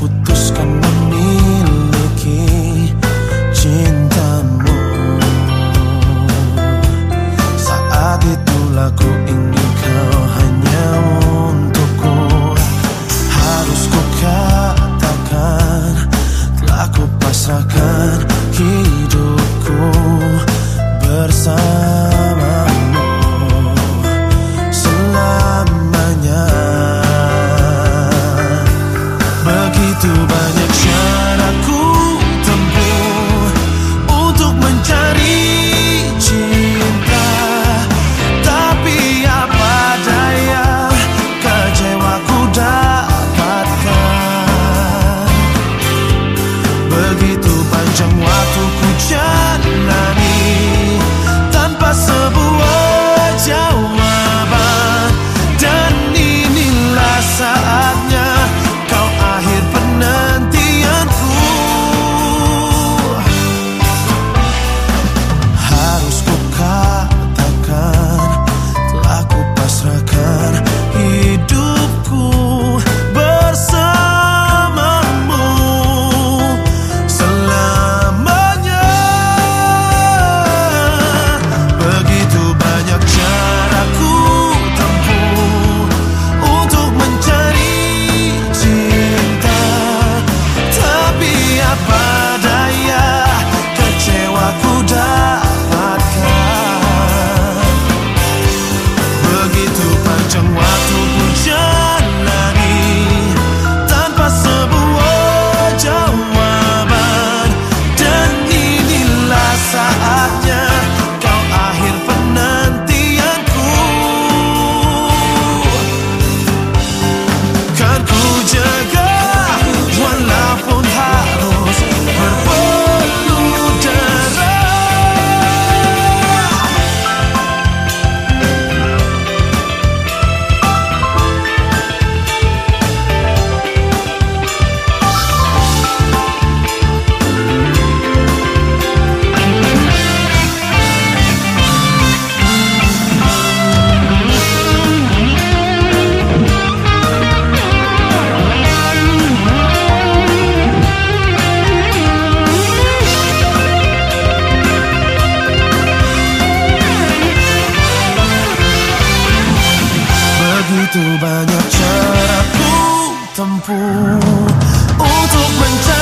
putuskan memiliki cintamu. Saat itulah ku ingin kau hanya untukku. Harus ku katakan telah ku pasrahkan Begitu banyak cara caraku tempuh Untuk mencari